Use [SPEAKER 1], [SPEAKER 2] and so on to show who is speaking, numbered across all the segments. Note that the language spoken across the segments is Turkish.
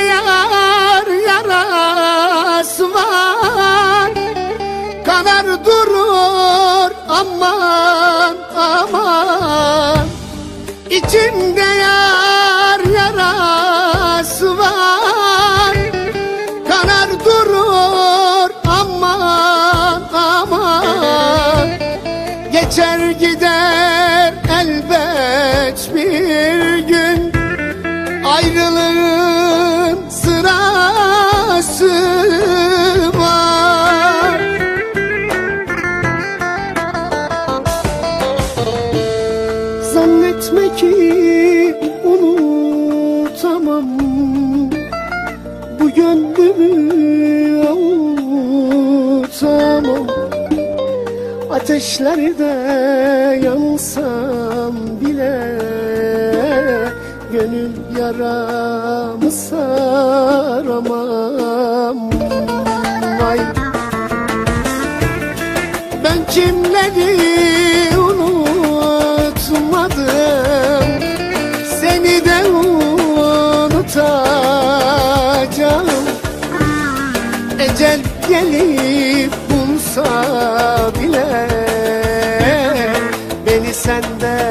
[SPEAKER 1] yar yarası var. Kanar durur aman aman. İçimde yar yarası var. Kanar durur aman aman. Geçer gider gönlümü avutamam Ateşlerde yansam bile Gönül yaramı saramam Vay. Ben kimleri gelip bulsa bile Beni senden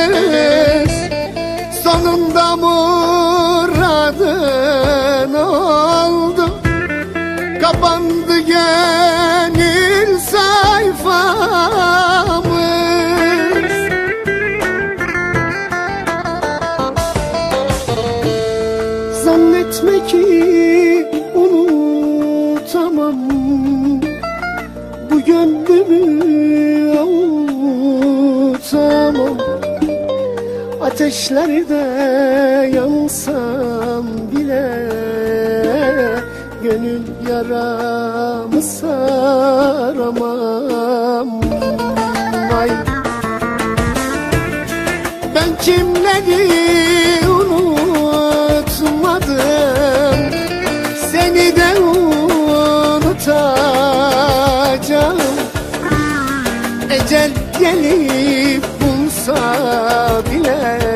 [SPEAKER 1] yollarımız Sonunda muradın oldu. Kapandı gönül sayfamız. Zannetme ki Ateşlerde yansam bile Gönül yaramı saramam. Vay. Ben kimleri unutmadım Seni de unutacağım. Ecel gelip bulsa bile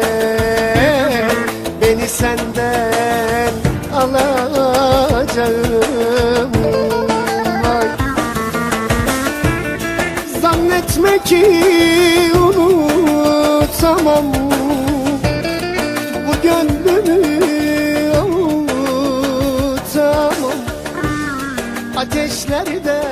[SPEAKER 1] Beni senden alacağım. Vay. Zannetme ki unutamam. Bu gönlümü avutamam Ateşlerde